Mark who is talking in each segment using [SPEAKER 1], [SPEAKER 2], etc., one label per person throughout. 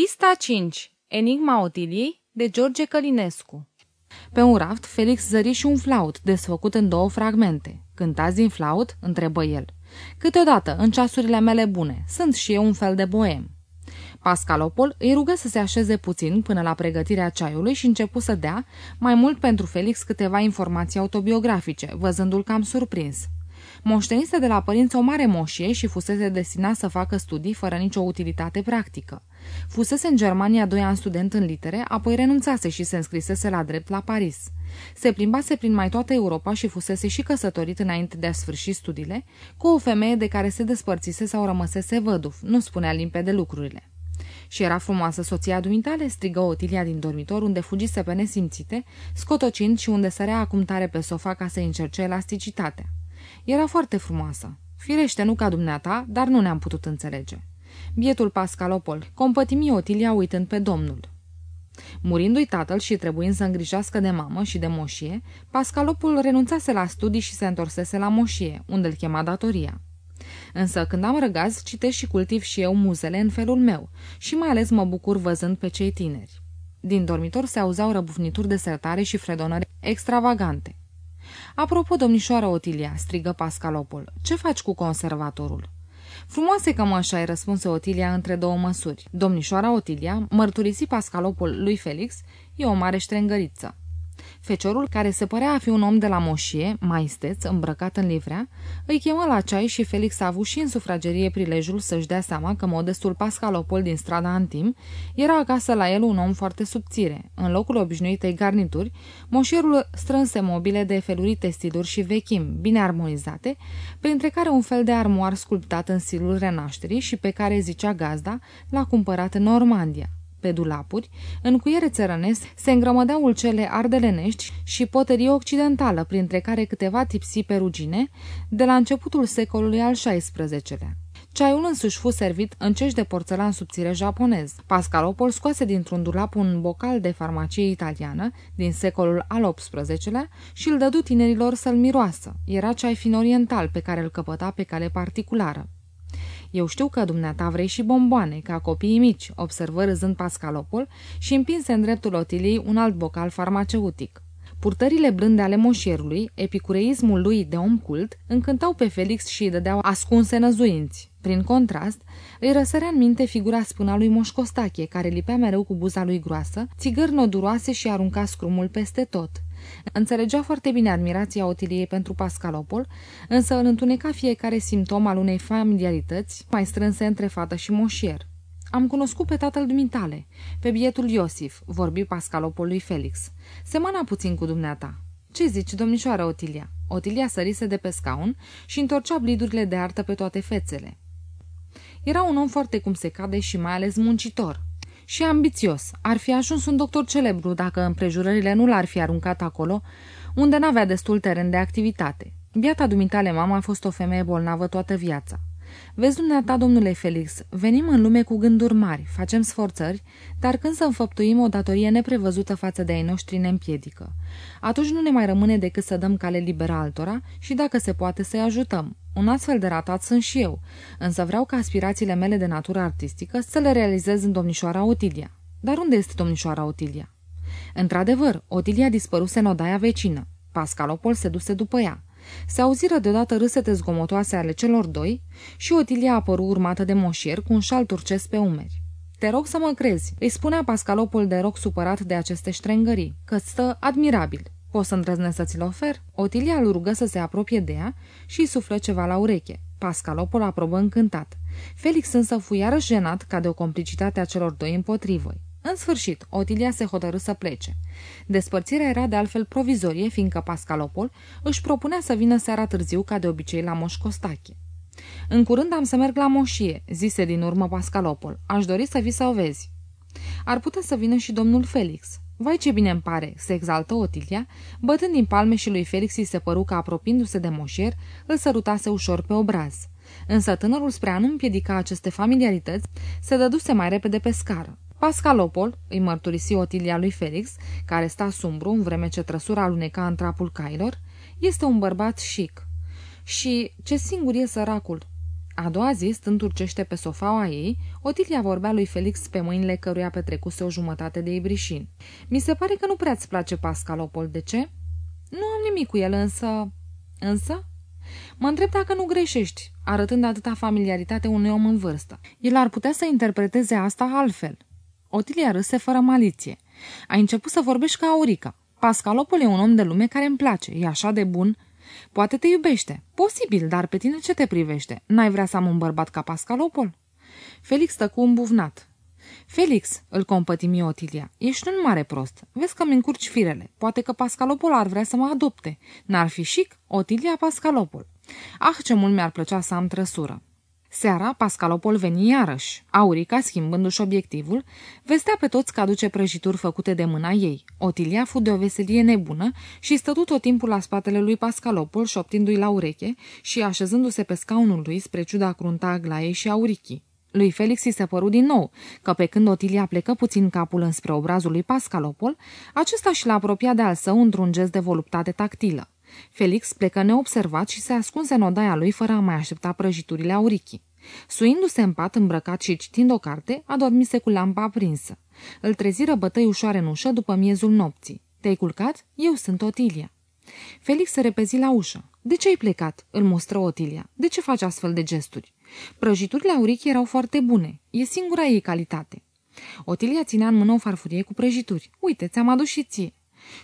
[SPEAKER 1] Pista 5. Enigma Otiliei de George Călinescu Pe un raft, Felix zări și un flaut, desfăcut în două fragmente. Cântați din flaut?" întrebă el. Câteodată, în ceasurile mele bune, sunt și eu un fel de boem. Pascalopol îi rugă să se așeze puțin până la pregătirea ceaiului și începu să dea, mai mult pentru Felix, câteva informații autobiografice, văzându-l cam surprins. Moștenise de la părinți o mare moșie și fusese destinat să facă studii fără nicio utilitate practică. Fusese în Germania doi ani student în litere, apoi renunțase și se înscrisese la drept la Paris. Se plimbase prin mai toată Europa și fusese și căsătorit înainte de a sfârși studiile, cu o femeie de care se despărțise sau rămăsese văduf, nu spunea limpede lucrurile. Și era frumoasă soția dumitale?" strigă Otilia din dormitor, unde fugise pe nesimțite, scotocind și unde sărea acum tare pe sofa ca să încerce elasticitatea. Era foarte frumoasă. Firește, nu ca dumneata, dar nu ne-am putut înțelege. Bietul Pascalopol, compătimi Otilia uitând pe domnul. Murindu-i tatăl și trebuind să îngrijească de mamă și de moșie, Pascalopul renunțase la studii și se întorsese la moșie, unde îl chema datoria. Însă când am răgaz, citesc și cultiv și eu muzele în felul meu și mai ales mă bucur văzând pe cei tineri. Din dormitor se auzeau răbufnituri de sertare și fredonări extravagante. Apropo, domnișoară Otilia, strigă Pascalopol, ce faci cu conservatorul? Frumoase cămăși ai răspunse Otilia între două măsuri. Domnișoara Otilia, mărturisi Pascalopol lui Felix, e o mare ștrengăriță. Feciorul, care se părea a fi un om de la moșie, maisteț, îmbrăcat în livrea, îi chemă la ceai și Felix a avut și în sufragerie prilejul să-și dea seama că modestul Pascalopol din strada Antim era acasă la el un om foarte subțire. În locul obișnuitei garnituri, moșierul strânse mobile de felurite stiluri și vechim, bine armonizate, printre care un fel de armoar sculptat în stilul renașterii și pe care, zicea gazda, l-a cumpărat în Normandia. Pe dulapuri, în cuiere țărănesc, se îngrămădeau ulcele ardelenești și poterie occidentală, printre care câteva tipsii perugine, de la începutul secolului al XVI-lea. Ceaiul însuși fu servit în cești de porțelan subțire japonez. Pascalopol scoase dintr-un dulap un bocal de farmacie italiană din secolul al XVIII-lea și îl dădu tinerilor să-l miroasă. Era ceai fin oriental pe care îl căpăta pe cale particulară. Eu știu că dumneata vrei și bomboane, ca copiii mici, observă râzând Pascalopol și împinse în dreptul Otiliei un alt bocal farmaceutic. Purtările blânde ale moșierului, epicureismul lui de om cult, încântau pe Felix și îi dădeau ascunse năzuinți. Prin contrast, îi răsărea în minte figura spâna lui Moșcostache, care lipea mereu cu buza lui groasă, țigări noduroase și arunca scrumul peste tot. Înțelegea foarte bine admirația Otiliei pentru Pascalopol, însă îl întuneca fiecare simptom al unei familiarități mai strânse între fată și moșier. Am cunoscut pe tatăl dumitale, pe bietul Iosif, vorbi Pascalopol lui Felix. Semăna puțin cu dumneata. Ce zici, domnișoară Otilia? Otilia sărise de pe scaun și întorcea blidurile de artă pe toate fețele. Era un om foarte cum se cade și mai ales muncitor, și ambițios. Ar fi ajuns un doctor celebru dacă împrejurările nu l-ar fi aruncat acolo, unde n-avea destul teren de activitate. Biata dumitale mama a fost o femeie bolnavă toată viața. Vezi dumneata, domnule Felix, venim în lume cu gânduri mari, facem sforțări, dar când să înfăptuim o datorie neprevăzută față de ai noștri ne împiedică. Atunci nu ne mai rămâne decât să dăm cale liberă altora și, dacă se poate, să-i ajutăm. Un astfel de ratat sunt și eu, însă vreau ca aspirațiile mele de natură artistică să le realizez în domnișoara Otilia. Dar unde este domnișoara Otilia? Într-adevăr, Otilia dispăruse în odaia vecină. Pascalopol se duse după ea. Se auziră deodată râsete zgomotoase ale celor doi și Otilia apăru urmată de moșier cu un șal turcesc pe umeri. Te rog să mă crezi, îi spunea Pascalopol de rog supărat de aceste ștrengării, că stă admirabil. Poți să îndrăznesc să ți-l ofer? Otilia îl rugă să se apropie de ea și îi suflă ceva la ureche. Pascalopol aprobă încântat. Felix însă fu iarăși jenat ca de o complicitate a celor doi împotrivă. În sfârșit, Otilia se hotărâ să plece. Despărțirea era de altfel provizorie, fiindcă Pascalopol își propunea să vină seara târziu, ca de obicei, la Moș Costache. În curând am să merg la moșie, zise din urmă Pascalopol. Aș dori să vii să o vezi. Ar putea să vină și domnul Felix. Vai ce bine îmi pare, se exaltă Otilia, bătând din palme și lui Felix îi se păru că apropiindu-se de moșier, îl sărutase ușor pe obraz. Însă tânărul spre a nu împiedica aceste familiarități, se dăduse mai repede pe scară. Pascalopol, îi mărturisi Otilia lui Felix, care sta sumbru în vreme ce trăsura aluneca în trapul cailor, este un bărbat chic. Și ce singur e săracul. A doua zi, stând turcește pe sofaua ei, Otilia vorbea lui Felix pe mâinile căruia petrecuse o jumătate de ibrișin. Mi se pare că nu prea-ți place Pascalopol, de ce? Nu am nimic cu el, însă... Însă? Mă întreb dacă nu greșești, arătând atâta familiaritate unui om în vârstă. El ar putea să interpreteze asta altfel. Otilia râse fără maliție. Ai început să vorbești ca Aurica. Pascalopol e un om de lume care îmi place, e așa de bun. Poate te iubește. Posibil, dar pe tine ce te privește? N-ai vrea să am un bărbat ca Pascalopol? Felix tăcu îmbuvnat. Felix, îl compătimi Otilia, ești un mare prost. Vezi că mi încurci firele. Poate că Pascalopol ar vrea să mă adopte. N-ar fi chic? Otilia Pascalopol. Ah, ce mult mi-ar plăcea să am trăsură. Seara, Pascalopol veni iarăși. Aurica, schimbându-și obiectivul, vestea pe toți că aduce prăjituri făcute de mâna ei. Otilia fu de o veselie nebună și stătu tot timpul la spatele lui Pascalopol, șoptindu-i la ureche și așezându-se pe scaunul lui spre ciuda crunta Aglaiei și Aurichii. Lui Felix îi se păru din nou că pe când Otilia plecă puțin capul înspre obrazul lui Pascalopol, acesta și l-a apropiat de al său într-un gest de voluptate tactilă. Felix plecă neobservat și se ascunse în odaia lui fără a mai aștepta prăjiturile aurichii. Suindu-se în pat îmbrăcat și citind o carte, adormise cu lampa aprinsă. Îl treziră bătăi ușoare în ușă după miezul nopții. Te-ai culcat? Eu sunt Otilia. Felix se repezi la ușă. De ce ai plecat?" îl mostră Otilia. De ce faci astfel de gesturi?" Prăjiturile aurichii erau foarte bune. E singura ei calitate." Otilia ținea în mână o farfurie cu prăjituri. Uite, ți-am adus și ție."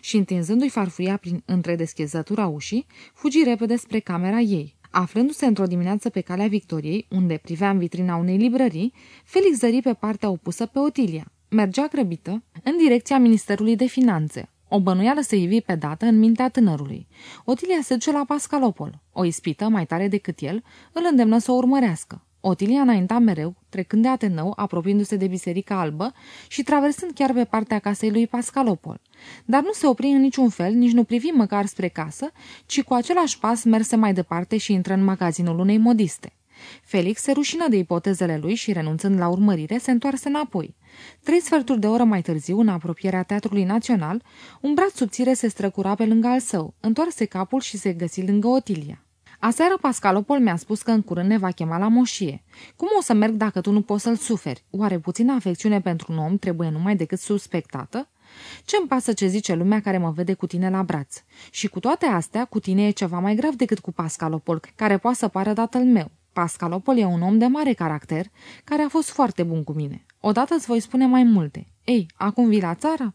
[SPEAKER 1] Și întinzându-i farfuria prin între deschizătura ușii, fugi repede spre camera ei. Aflându-se într-o dimineață pe calea Victoriei, unde privea în vitrina unei librării, Felix zări pe partea opusă pe Otilia. Mergea grăbită în direcția Ministerului de Finanțe. O bănuială se ivi pe dată în mintea tânărului. Otilia se duce la Pascalopol. O ispită, mai tare decât el, îl îndemnă să o urmărească. Otilia înainta mereu, trecând de Atenău, apropiindu-se de Biserica Albă și traversând chiar pe partea casei lui Pascalopol. Dar nu se opri în niciun fel, nici nu privi măcar spre casă, ci cu același pas merse mai departe și intră în magazinul unei modiste. Felix se rușină de ipotezele lui și, renunțând la urmărire, se întoarse înapoi. Trei sferturi de oră mai târziu, în apropierea Teatrului Național, un braț subțire se străcura pe lângă al său, întoarse capul și se găsi lângă Otilia. Aseară Pascalopol mi-a spus că în curând ne va chema la moșie. Cum o să merg dacă tu nu poți să-l suferi? Oare puțină afecțiune pentru un om trebuie numai decât suspectată? Ce-mi pasă ce zice lumea care mă vede cu tine la braț? Și cu toate astea, cu tine e ceva mai grav decât cu Pascalopol, care poate să pară tatăl meu. Pascalopol e un om de mare caracter, care a fost foarte bun cu mine. Odată îți voi spune mai multe. Ei, acum vii la țară?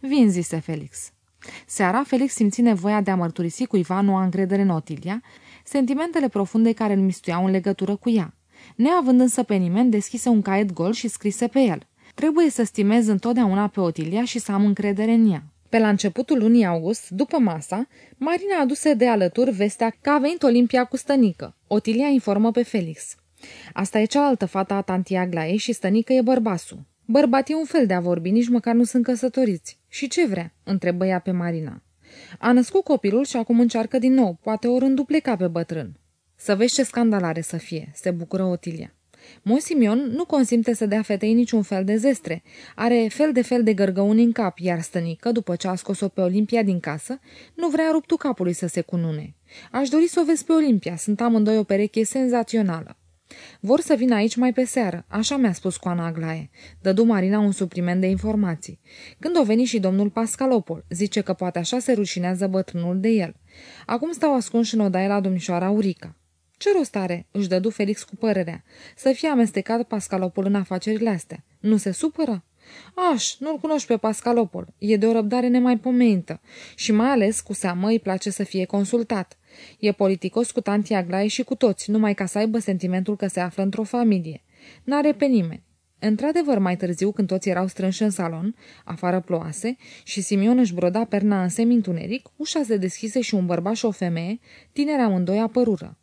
[SPEAKER 1] Vin, zise Felix. Seara, Felix simți nevoia de a mărturisi cuiva noua încredere în Otilia, sentimentele profunde care îl mistuiau în legătură cu ea. Neavând însă pe nimeni, deschise un caiet gol și scrise pe el. Trebuie să stimez întotdeauna pe Otilia și să am încredere în ea. Pe la începutul lunii august, după masa, Marina aduse de alături vestea că a venit Olimpia cu stănică. Otilia informă pe Felix. Asta e cealaltă fată a tantii Aglaie și stănică e bărbasul. Bărbat e un fel de a vorbi, nici măcar nu sunt căsătoriți. Și ce vrea?" întrebă ea pe Marina. A născut copilul și acum încearcă din nou, poate ori îndupleca pe bătrân. Să vezi ce scandal are să fie, se bucură Otilia. Mon Simion nu consimte să dea fetei niciun fel de zestre. Are fel de fel de gărgăuni în cap, iar stănică, după ce a scos-o pe Olimpia din casă, nu vrea ruptul capului să se cunune. Aș dori să o vezi pe Olimpia, sunt amândoi o pereche senzațională. Vor să vină aici mai pe seară, așa mi-a spus Coana Aglaie. Dădu Marina un supliment de informații. Când o veni și domnul Pascalopol, zice că poate așa se rușinează bătrânul de el. Acum stau ascunși în odaie la domnișoara Urica. Ce rost are?" își dădu Felix cu părerea. Să fie amestecat Pascalopol în afacerile astea. Nu se supără?" Aș, nu-l cunoști pe Pascalopol. E de o răbdare nemaipomenită și mai ales cu seamă îi place să fie consultat. E politicos cu tanti Aglaie și cu toți, numai ca să aibă sentimentul că se află într-o familie. N-are pe nimeni. Într-adevăr, mai târziu, când toți erau strânși în salon, afară ploase, și Simion își broda perna în semintuneric, ușa se deschise și un bărbat și o femeie, tineri amândoi apărură.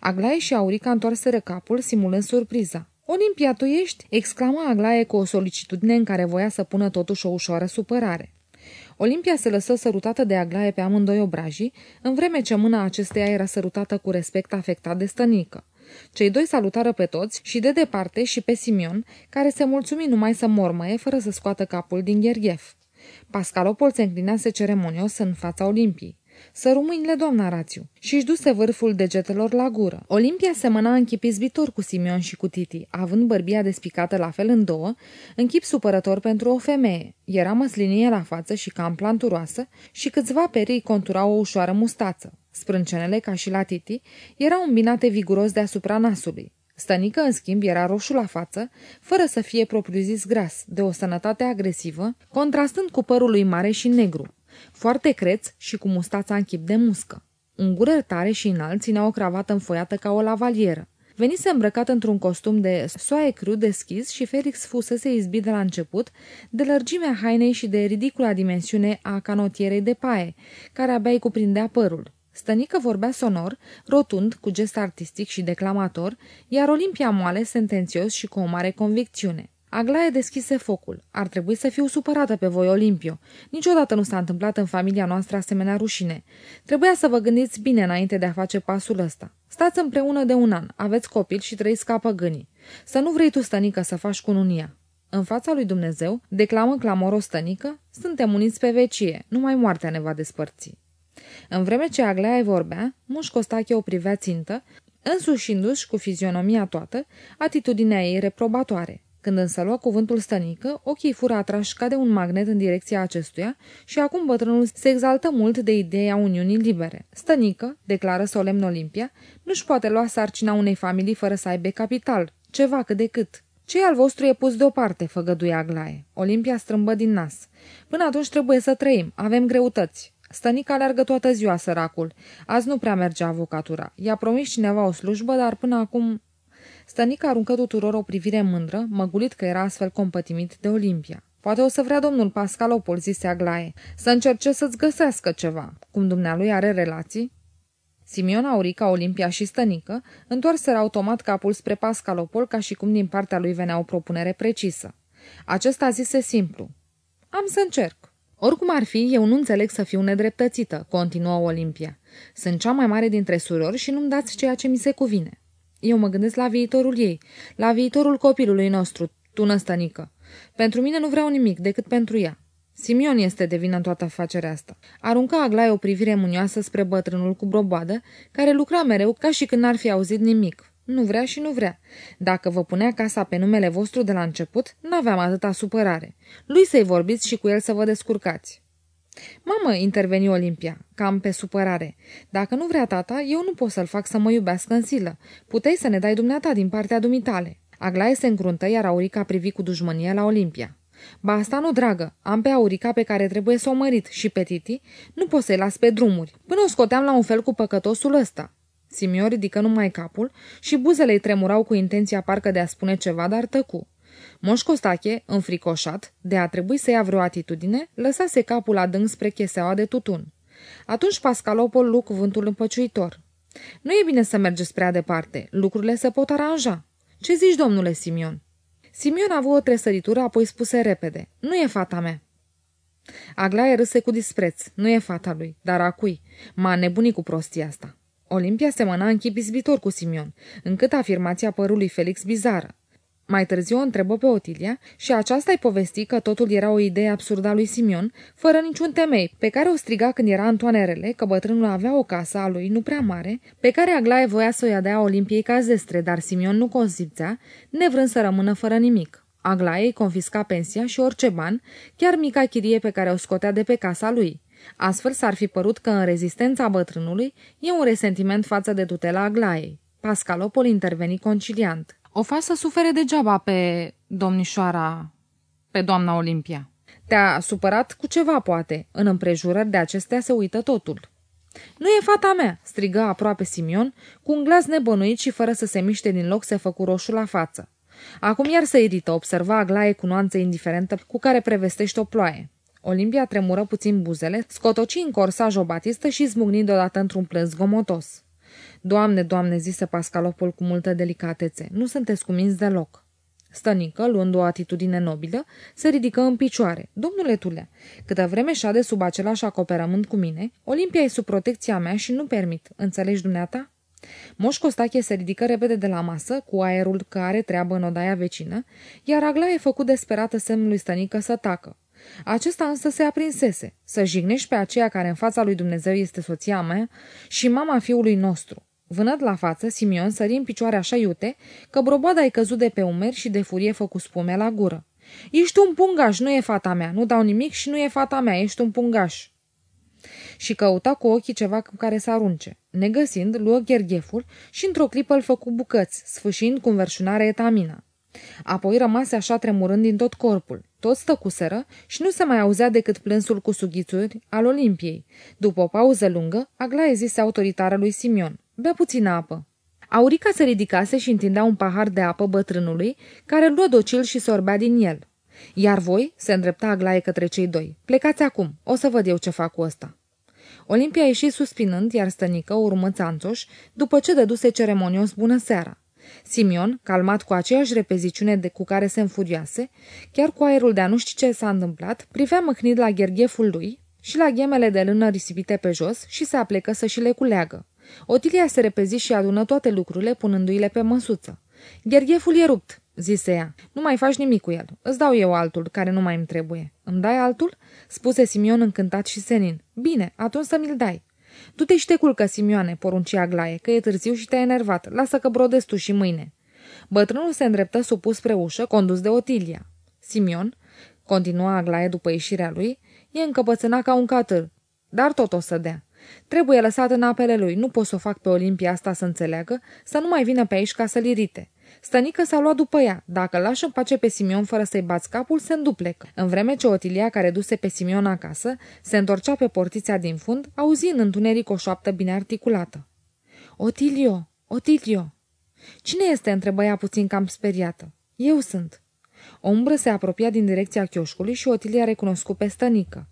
[SPEAKER 1] Aglaie și Aurica întoarseră capul, simulând surpriza. Olimpia, tu ești?" exclama Aglaie cu o solicitudine în care voia să pună totuși o ușoară supărare. Olimpia se lăsă sărutată de Aglaie pe amândoi obrajii, în vreme ce mâna acesteia era sărutată cu respect afectat de stănică. Cei doi salutară pe toți și de departe și pe Simion, care se mulțumi numai să mormăie fără să scoată capul din gherghef. Pascalopol se înclinase ceremonios în fața Olimpiei. Săru mâinile doamna Rațiu și își duse vârful degetelor la gură. Olimpia semăna în chip izbitor cu Simion și cu Titi, având bărbia despicată la fel în două, în chip supărător pentru o femeie. Era măslinie la față și cam planturoasă și câțiva perii conturau o ușoară mustață. Sprâncenele, ca și la Titi, erau îmbinate viguros deasupra nasului. Stănică, în schimb, era roșu la față, fără să fie propriu-zis gras, de o sănătate agresivă, contrastând cu părul lui mare și negru, foarte creț și cu mustața în chip de muscă. Un gură tare și înalt ținea o cravată înfoiată ca o lavalieră. Venise îmbrăcat într-un costum de soaie cru deschis și Felix fusese izbit de la început de lărgimea hainei și de ridicula dimensiune a canotierei de paie, care abia îi cuprindea părul. Stănică vorbea sonor, rotund, cu gest artistic și declamator, iar Olimpia moale, sentențios și cu o mare convicțiune. Aglaie deschise focul. Ar trebui să fiu supărată pe voi, Olimpio. Niciodată nu s-a întâmplat în familia noastră asemenea rușine. Trebuia să vă gândiți bine înainte de a face pasul ăsta. Stați împreună de un an, aveți copil și trăiți ca păgânii. Să nu vrei tu, stănică, să faci cununia. În fața lui Dumnezeu, declamă clamoros stănică, suntem uniți pe vecie, numai moartea ne va despărți. În vreme ce Aglaia vorbea, Muș Costache o privea țintă, însușindu-și cu fizionomia toată atitudinea ei reprobatoare. Când însă lua cuvântul stănică, ochii fură atrași ca de un magnet în direcția acestuia și acum bătrânul se exaltă mult de ideea Uniunii Libere. Stănică, declară solemn Olimpia, nu-și poate lua sarcina unei familii fără să aibă capital, ceva cât de cât. Ce al vostru e pus deoparte, făgăduia Aglaie. Olimpia strâmbă din nas. Până atunci trebuie să trăim, avem greutăți. Stănica alergă toată ziua, săracul. Azi nu prea merge avocatura. I-a promis cineva o slujbă, dar până acum... Stănica aruncă tuturor o privire mândră, măgulit că era astfel compătimit de Olimpia. Poate o să vrea domnul Pascalopol, zise Aglaie, să încerce să-ți găsească ceva. Cum dumnealui are relații? Simion, Aurica, Olimpia și Stănică întoarseră automat capul spre Pascalopol ca și cum din partea lui venea o propunere precisă. Acesta zise simplu. Am să încerc. Oricum ar fi, eu nu înțeleg să fiu nedreptățită, continuă Olimpia. Sunt cea mai mare dintre surori și nu-mi dați ceea ce mi se cuvine. Eu mă gândesc la viitorul ei, la viitorul copilului nostru, tună stănică. Pentru mine nu vreau nimic decât pentru ea. Simion este de vină în toată afacerea asta. Arunca Aglaie o privire munioasă spre bătrânul cu brobadă, care lucra mereu ca și când n-ar fi auzit nimic. Nu vrea și nu vrea. Dacă vă punea casa pe numele vostru de la început, n-aveam atâta supărare. Lui să-i vorbiți și cu el să vă descurcați. Mamă, interveni Olimpia, cam pe supărare. Dacă nu vrea tata, eu nu pot să-l fac să mă iubească în silă. Puteai să ne dai dumneata din partea dumitale. Aglaie se încruntă, iar Aurica privi cu dușmănie la Olimpia. Ba asta nu, dragă, am pe Aurica pe care trebuie să o mărit și pe Titi, nu pot să-i las pe drumuri. Până o scoteam la un fel cu păcătosul ăsta. Simion ridică numai capul și buzele îi tremurau cu intenția parcă de a spune ceva, dar tăcu. Moș Costache, înfricoșat, de a trebui să ia vreo atitudine, lăsase capul adânc spre cheseaua de tutun. Atunci Pascalopol lu cuvântul împăciuitor. Nu e bine să mergeți prea departe, lucrurile se pot aranja. Ce zici, domnule Simion? Simion a avut o tresăritură, apoi spuse repede. Nu e fata mea. Aglaie râse cu dispreț. Nu e fata lui, dar a cui? M-a nebunit cu prostia asta. Olimpia semăna în chip izbitor cu Simion, încât afirmația părului Felix bizară. Mai târziu o întrebă pe Otilia și aceasta îi povesti că totul era o idee absurdă a lui Simion, fără niciun temei, pe care o striga când era Antoanerele, că bătrânul avea o casă a lui nu prea mare, pe care Aglaie voia să o ia dea Olimpiei ca zestre, dar Simion nu consimțea, nevrând să rămână fără nimic. Aglaie îi confisca pensia și orice ban, chiar mica chirie pe care o scotea de pe casa lui. Astfel s-ar fi părut că în rezistența bătrânului e un resentiment față de tutela Aglaiei. Pascalopol interveni conciliant. O faci să sufere degeaba pe domnișoara, pe doamna Olimpia. Te-a supărat cu ceva, poate. În împrejurări de acestea se uită totul. Nu e fata mea!" strigă aproape Simion, cu un glas nebănuit și fără să se miște din loc se făcu roșu la față. Acum iar se irită, observa Aglaie cu nuanță indiferentă cu care prevestește o ploaie. Olimpia tremură puțin buzele, scotoci în corsaj o batistă și zmucni deodată într-un plâns gomotos. Doamne, doamne, zise Pascalopol cu multă delicatețe, nu sunteți cuminți deloc. Stănică, luând o atitudine nobilă, se ridică în picioare. Domnule Tulea, câtă vreme șade sub același acoperământ cu mine, Olimpia e sub protecția mea și nu permit. Înțelegi dumneata? Moș Costache se ridică repede de la masă, cu aerul că are treabă în odaia vecină, iar Aglaie făcut desperată semnului stănică să tacă. Acesta însă se aprinsese, să jignești pe aceea care în fața lui Dumnezeu este soția mea și mama fiului nostru. Vânăt la față, Simion sări în picioare așa iute că broboada ai căzut de pe umeri și de furie făcu spume la gură. Ești un pungaș, nu e fata mea, nu dau nimic și nu e fata mea, ești un pungaș. Și căuta cu ochii ceva cu care să arunce. Negăsind, luă ghergheful și într-o clipă îl făcu bucăți, sfâșind cu înverșunare etamina. Apoi rămase așa tremurând din tot corpul. Toți stăcuseră și nu se mai auzea decât plânsul cu sughițuri al Olimpiei. După o pauză lungă, Aglaie zise autoritară lui Simion. Bea puțină apă. Aurica se ridicase și întindea un pahar de apă bătrânului, care luă docil și sorbea din el. Iar voi, se îndrepta Aglaie către cei doi, plecați acum, o să văd eu ce fac cu ăsta. Olimpia ieși suspinând, iar stănică urmă țanțoș, după ce dăduse ceremonios bună seara. Simion, calmat cu aceeași repeziciune de cu care se înfuriase, chiar cu aerul de a nu ști ce s-a întâmplat, privea mâhnit la ghergheful lui și la ghemele de lână risipite pe jos și se aplecă să și le culeagă. Otilia se repezi și adună toate lucrurile, punându-i-le pe măsuță. Ghergheful e rupt, zise ea. Nu mai faci nimic cu el. Îți dau eu altul, care nu mai îmi trebuie. Îmi dai altul? spuse Simion încântat și senin. Bine, atunci să mi-l dai. Du-te și te culcă, Simioane, porunci Aglaie, că e târziu și te-ai enervat. Lasă că brodezi tu și mâine. Bătrânul se îndreptă supus spre ușă, condus de Otilia. Simion, continua Aglaie după ieșirea lui, e încăpățânat ca un catâr, dar tot o să dea. Trebuie lăsat în apele lui, nu pot să o fac pe Olimpia asta să înțeleagă, să nu mai vină pe aici ca să-l irite. Stănică s-a luat după ea. Dacă îl lași în pace pe Simion fără să-i bați capul, se înduplecă. În vreme ce Otilia, care duse pe Simion acasă, se întorcea pe portița din fund, auzi în întuneric o șoaptă bine articulată. Otilio! Otilio! Cine este?" întrebă ea puțin cam speriată. Eu sunt." O umbră se apropia din direcția chioșcului și Otilia recunoscu pe stănică.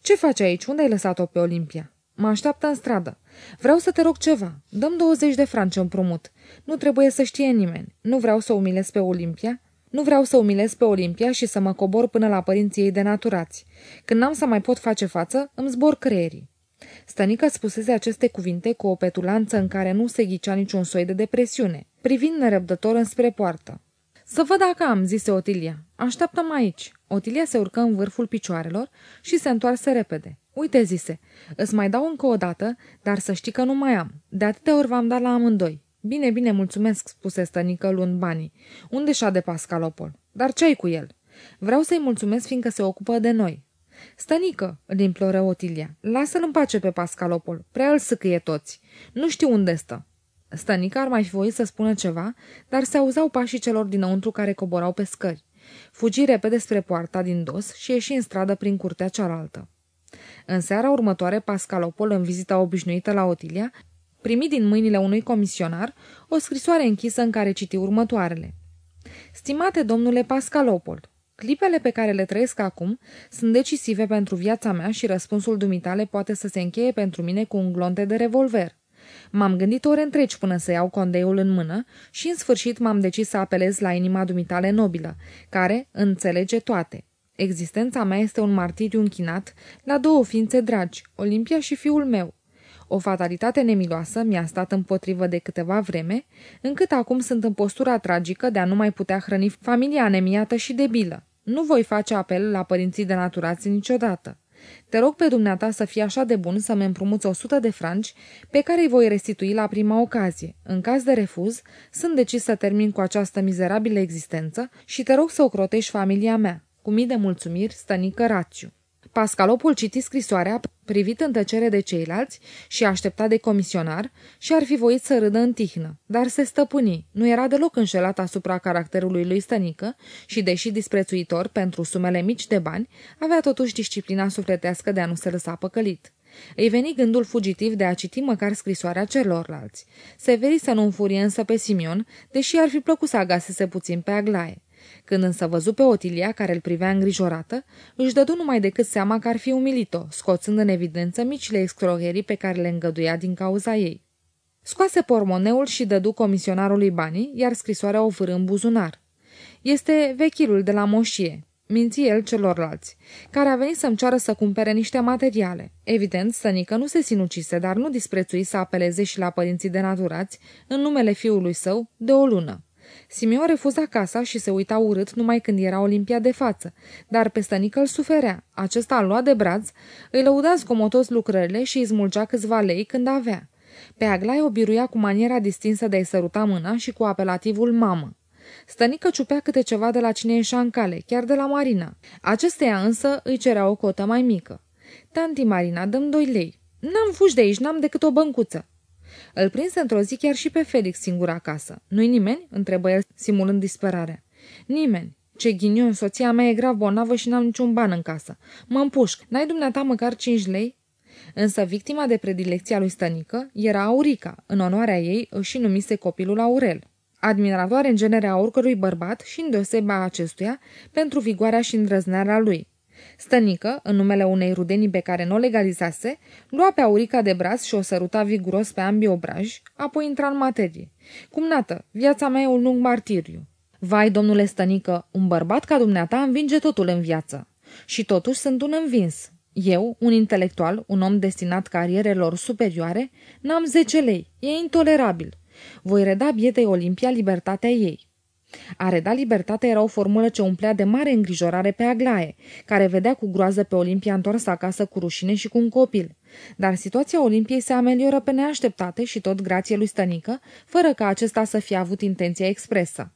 [SPEAKER 1] Ce faci aici? Unde ai lăsat-o pe Olimpia?" Mă așteaptă în stradă. Vreau să te rog ceva. Dăm 20 de franci împrumut. Nu trebuie să știe nimeni. Nu vreau să umilez pe Olimpia. Nu vreau să umilez pe Olimpia și să mă cobor până la părinții ei de naturați. Când n-am să mai pot face față, îmi zbor creierii. Stănică spusese aceste cuvinte cu o petulanță în care nu se ghicea niciun soi de depresiune, privind nerăbdător înspre poartă. Să văd dacă am, zise Otilia. Așteaptă-mă aici. Otilia se urcă în vârful picioarelor și se întoarse repede. Uite, zise, îți mai dau încă o dată, dar să știi că nu mai am. De atâtea ori v-am dat la amândoi. Bine, bine, mulțumesc, spuse stănică luând banii. Unde și de Pascalopol? Dar ce-ai cu el? Vreau să-i mulțumesc fiindcă se ocupă de noi. Stănică, îl imploră Otilia, lasă-l în pace pe Pascalopol, prea îl sâcâie toți. Nu știu unde stă. Stănica ar mai fi voit să spună ceva, dar se auzeau pașii celor dinăuntru care coborau pe scări. Fugi repede spre poarta din dos și ieși în stradă prin curtea cealaltă. În seara următoare, Pascalopol, în vizita obișnuită la Otilia, primi din mâinile unui comisionar o scrisoare închisă în care citi următoarele. Stimate domnule Pascalopol, clipele pe care le trăiesc acum sunt decisive pentru viața mea și răspunsul dumitale poate să se încheie pentru mine cu un glonte de revolver. M-am gândit ore întregi până să iau condeiul în mână și în sfârșit m-am decis să apelez la inima dumitale nobilă, care înțelege toate. Existența mea este un martiriu închinat la două ființe dragi, Olimpia și fiul meu. O fatalitate nemiloasă mi-a stat împotrivă de câteva vreme, încât acum sunt în postura tragică de a nu mai putea hrăni familia anemiată și debilă. Nu voi face apel la părinții de naturați niciodată. Te rog pe dumneata să fii așa de bun să-mi împrumuți o sută de franci pe care îi voi restitui la prima ocazie. În caz de refuz, sunt decis să termin cu această mizerabilă existență și te rog să ocrotești familia mea. Cu mii de mulțumiri, stănică Rațiu. Pascalopul citi scrisoarea, privit în tăcere de ceilalți și așteptat de comisionar și ar fi voit să râdă în tihnă, dar se stăpâni. Nu era deloc înșelat asupra caracterului lui Stănică și, deși disprețuitor pentru sumele mici de bani, avea totuși disciplina sufletească de a nu se lăsa păcălit. Îi veni gândul fugitiv de a citi măcar scrisoarea celorlalți. Se veri să nu înfurie însă pe Simion, deși ar fi plăcut să agasese puțin pe Aglaie. Când însă văzu pe Otilia, care îl privea îngrijorată, își dădu numai decât seama că ar fi umilit-o, scoțând în evidență micile excroherii pe care le îngăduia din cauza ei. Scoase pormoneul și dădu comisionarului banii, iar scrisoarea o vârâ în buzunar. Este vechilul de la moșie, minți el celorlalți, care a venit să-mi ceară să cumpere niște materiale. Evident, stănică nu se sinucise, dar nu disprețui să apeleze și la părinții denaturați, în numele fiului său, de o lună. Simeon refuza casa și se uita urât numai când era Olimpia de față, dar pe stănică îl suferea. Acesta îl lua de braț, îi lăuda zgomotos lucrările și îi smulgea câțiva lei când avea. Pe Aglaie o biruia cu maniera distinsă de a-i săruta mâna și cu apelativul mamă. Stănică ciupea câte ceva de la cine ieșea în cale, chiar de la Marina. Acesteia însă îi cerea o cotă mai mică. Tanti Marina, dăm doi lei. N-am fugi de aici, n-am decât o băncuță. Îl prinse într-o zi chiar și pe Felix singur acasă. Nu-i nimeni?" întrebă el, simulând disperarea. Nimeni. Ce ghinion, soția mea e grav bolnavă și n-am niciun ban în casă. Mă împușc. N-ai dumneata măcar cinci lei? Însă victima de predilecția lui Stănică era Aurica. În onoarea ei își numise copilul Aurel. Admiratoare în genere a oricărui bărbat și îndeoseba acestuia pentru vigoarea și îndrăznerea lui. Stănică, în numele unei rudenii pe care nu o legalizase, lua pe Aurica de braț și o săruta viguros pe ambii obraji, apoi intra în materie. Cum nată, viața mea e un lung martiriu. Vai, domnule Stănică, un bărbat ca dumneata învinge totul în viață. Și totuși sunt un învins. Eu, un intelectual, un om destinat carierelor superioare, n-am zece lei. E intolerabil. Voi reda bietei Olimpia libertatea ei. A reda libertatea era o formulă ce umplea de mare îngrijorare pe Aglaie, care vedea cu groază pe Olimpia întoarsă acasă cu rușine și cu un copil. Dar situația Olimpiei se amelioră pe neașteptate și tot grație lui Stănică, fără ca acesta să fie avut intenția expresă.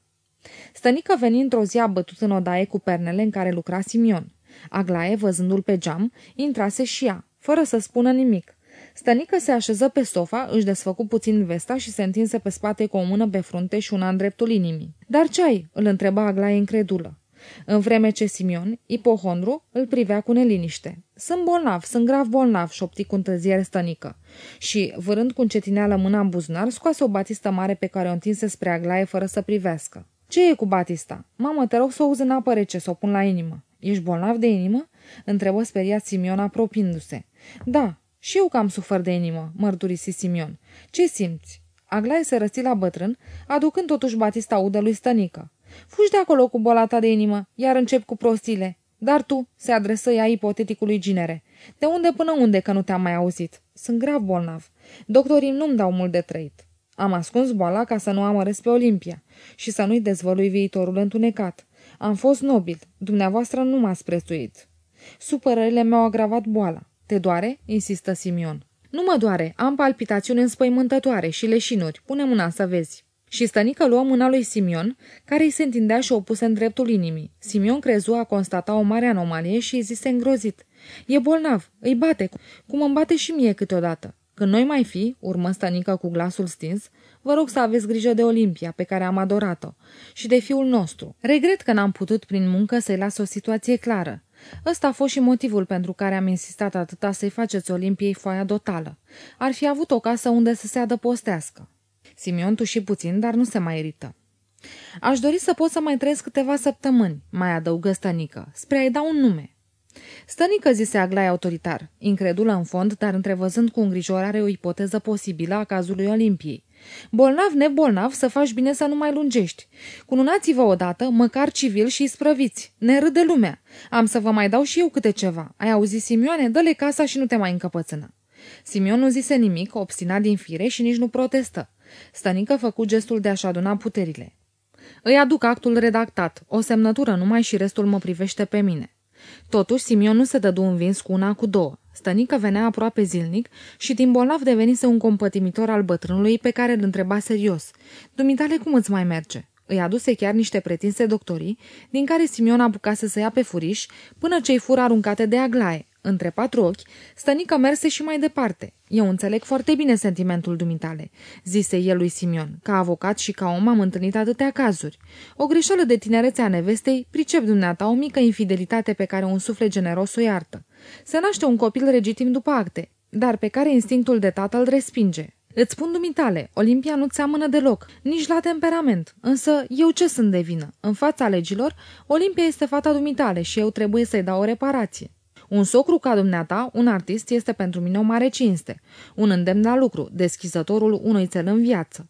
[SPEAKER 1] Stănică veni într-o zi abătut în odaie cu pernele în care lucra Simion. Aglaie, văzându-l pe geam, intrase și ea, fără să spună nimic. Stănică se așeză pe sofa, își desfăcu puțin vesta și se întinse pe spate cu o mână pe frunte și una în dreptul inimii. Dar ce ai?" îl întreba Aglaie incredulă. În vreme ce Simion, ipohondru, îl privea cu neliniște. Sunt bolnav, sunt grav bolnav, șopti cu întârziere stănică. Și, vârând cu încetineală mâna în buzunar, scoase o batistă mare pe care o întinse spre Aglaie fără să privească. Ce e cu batista? Mamă, te rog să o uzi în apă rece, să o pun la inimă. Ești bolnav de inimă?" întrebă speriat Simion apropiindu-se. Da, și eu cam sufăr de inimă, mărturisi Simion. Ce simți? Aglaie se răsti la bătrân, aducând totuși Batista udă lui Stănică. Fugi de acolo cu boala ta de inimă, iar încep cu prostile. Dar tu, se adresă ea ipoteticului ginere. De unde până unde că nu te-am mai auzit? Sunt grav bolnav. Doctorii nu-mi dau mult de trăit. Am ascuns boala ca să nu amăresc pe Olimpia și să nu-i dezvălui viitorul întunecat. Am fost nobil. Dumneavoastră nu m-ați prețuit. Supărările mi-au agravat boala. Te doare?" insistă Simion. Nu mă doare, am palpitațiuni înspăimântătoare și leșinuri. Pune mâna să vezi." Și stănică luă mâna lui Simion, care îi se întindea și o puse în dreptul inimii. Simion crezu a constata o mare anomalie și îi zise îngrozit. E bolnav, îi bate, cum îmi bate și mie câteodată. Când noi mai fi, urmă stănică cu glasul stins, vă rog să aveți grijă de Olimpia, pe care am adorat-o, și de fiul nostru. Regret că n-am putut prin muncă să-i las o situație clară. Ăsta a fost și motivul pentru care am insistat atâta să-i faceți Olimpiei foaia dotală. Ar fi avut o casă unde să se adăpostească. Simion tuși puțin, dar nu se mai irită. Aș dori să pot să mai trăiesc câteva săptămâni, mai adăugă Stănică, spre a-i da un nume. Stănică, zise Aglai autoritar, incredulă în fond, dar întrevăzând cu îngrijorare o ipoteză posibilă a cazului Olimpiei. Bolnav, nebolnav, să faci bine să nu mai lungești. Cununați-vă odată, măcar civil și sprăviți. Ne râde lumea. Am să vă mai dau și eu câte ceva. Ai auzit, Simioane? Dă-le casa și nu te mai încăpățână. Simion nu zise nimic, obstinat din fire și nici nu protestă. Stănică făcu gestul de a-și aduna puterile. Îi aduc actul redactat, o semnătură numai și restul mă privește pe mine. Totuși, Simion nu se dădu învins cu una, cu două. Stănică venea aproape zilnic și din bolnav devenise un compătimitor al bătrânului pe care îl întreba serios. Dumitale, cum îți mai merge? Îi aduse chiar niște pretinse doctorii, din care Simion apucase să ia pe furiș, până ce-i fură aruncate de aglaie. Între patru ochi, stănică merse și mai departe. Eu înțeleg foarte bine sentimentul dumitale, zise el lui Simion. Ca avocat și ca om am întâlnit atâtea cazuri. O greșeală de tinerețe a nevestei, pricep dumneata o mică infidelitate pe care un suflet generos o iartă. Se naște un copil legitim după acte, dar pe care instinctul de tată îl respinge. Îți spun dumitale, Olimpia nu ți-amână deloc, nici la temperament. Însă eu ce sunt de vină? În fața legilor, Olimpia este fata dumitale și eu trebuie să-i dau o reparație. Un socru ca dumneata, un artist, este pentru mine o mare cinste, un îndemn la lucru, deschizătorul unui țel în viață.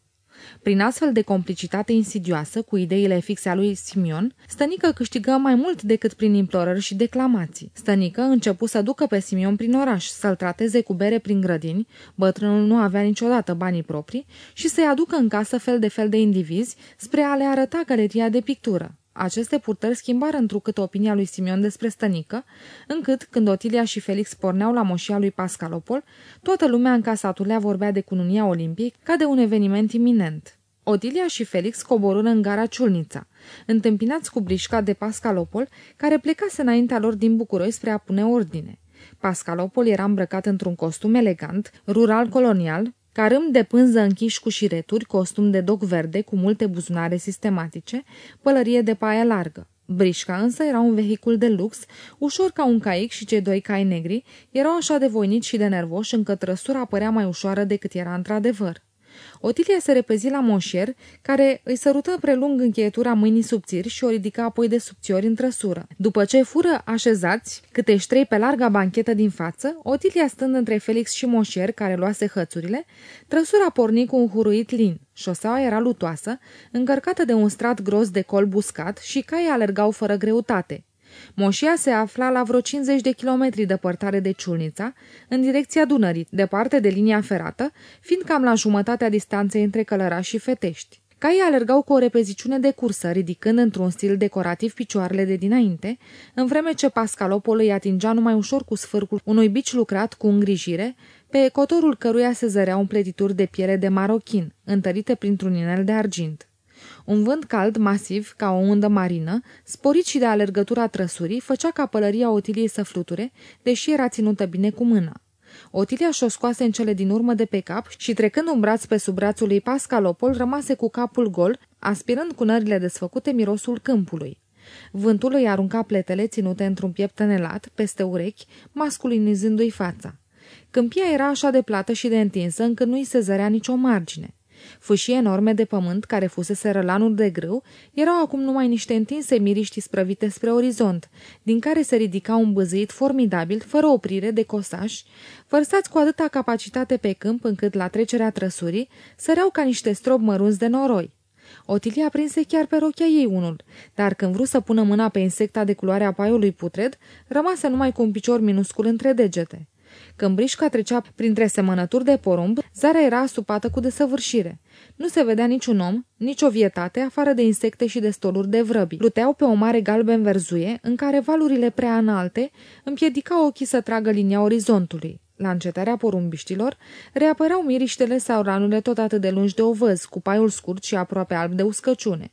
[SPEAKER 1] Prin astfel de complicitate insidioasă cu ideile fixe a lui Simion, Stănică câștigă mai mult decât prin implorări și declamații. Stănică începu să ducă pe Simion prin oraș, să-l trateze cu bere prin grădini, bătrânul nu avea niciodată banii proprii, și să-i aducă în casă fel de fel de indivizi spre a le arăta galeria de pictură. Aceste purtări schimbară întrucât opinia lui Simion despre stănică, încât, când Otilia și Felix porneau la moșia lui Pascalopol, toată lumea în casa Atulea vorbea de cununia Olimpiei ca de un eveniment iminent. Otilia și Felix coborâră în gara Ciulnița, întâmpinați cu brișca de Pascalopol, care plecase înaintea lor din Bucuroi spre a pune ordine. Pascalopol era îmbrăcat într-un costum elegant, rural-colonial, Carâm de pânză închiși cu șireturi, costum de doc verde cu multe buzunare sistematice, pălărie de paie largă. Brișca însă era un vehicul de lux, ușor ca un caic și cei doi cai negri erau așa de voiniți și de nervoși încât trăsura părea mai ușoară decât era într-adevăr. Otilia se repezi la moșier, care îi sărută prelung încheietura mâinii subțiri și o ridică apoi de subțiori în trăsură. După ce fură așezați, câte trei pe larga banchetă din față, Otilia stând între Felix și moșier, care luase hățurile, trăsura porni cu un huruit lin. Șoseaua era lutoasă, încărcată de un strat gros de col buscat și caii alergau fără greutate. Moșia se afla la vreo 50 de kilometri departare de Ciulnița, în direcția Dunării, departe de linia ferată, fiind cam la jumătatea distanței între Călăraș și Fetești. Caii alergau cu o repeziciune de cursă, ridicând într-un stil decorativ picioarele de dinainte, în vreme ce Pascalopol îi atingea numai ușor cu sfârcul unui bici lucrat cu îngrijire, pe cotorul căruia se zărea un pletitur de piele de marochin, întărite printr-un inel de argint. Un vânt cald, masiv, ca o undă marină, sporit și de alergătura trăsurii, făcea ca pălăria Otiliei să fluture, deși era ținută bine cu mâna. Otilia și-o scoase în cele din urmă de pe cap și, trecând un braț pe sub brațul lui Pascalopol, rămase cu capul gol, aspirând cu nările desfăcute mirosul câmpului. Vântul îi arunca pletele ținute într-un piept tănelat, peste urechi, masculinizându-i fața. Câmpia era așa de plată și de întinsă încât nu-i se zărea nicio margine. Fâșii enorme de pământ care fusese rălanuri de grâu erau acum numai niște întinse miriști sprăvite spre orizont, din care se ridica un băzăit formidabil, fără oprire, de cosași, vărsați cu atâta capacitate pe câmp încât la trecerea trăsurii săreau ca niște strob mărunți de noroi. Otilia prinse chiar pe rochia ei unul, dar când vrut să pună mâna pe insecta de culoarea paiului putred, rămase numai cu un picior minuscul între degete. Când brișca trecea printre semănături de porumb, zarea era asupată cu desăvârșire. Nu se vedea niciun om, nicio vietate, afară de insecte și de stoluri de vrăbi. Pluteau pe o mare galben verzuie, în care valurile prea înalte împiedicau ochii să tragă linia orizontului. La încetarea porumbiștilor, reapăreau miriștele sau ranurile tot atât de lungi de ovăz, cu paiul scurt și aproape alb de uscăciune.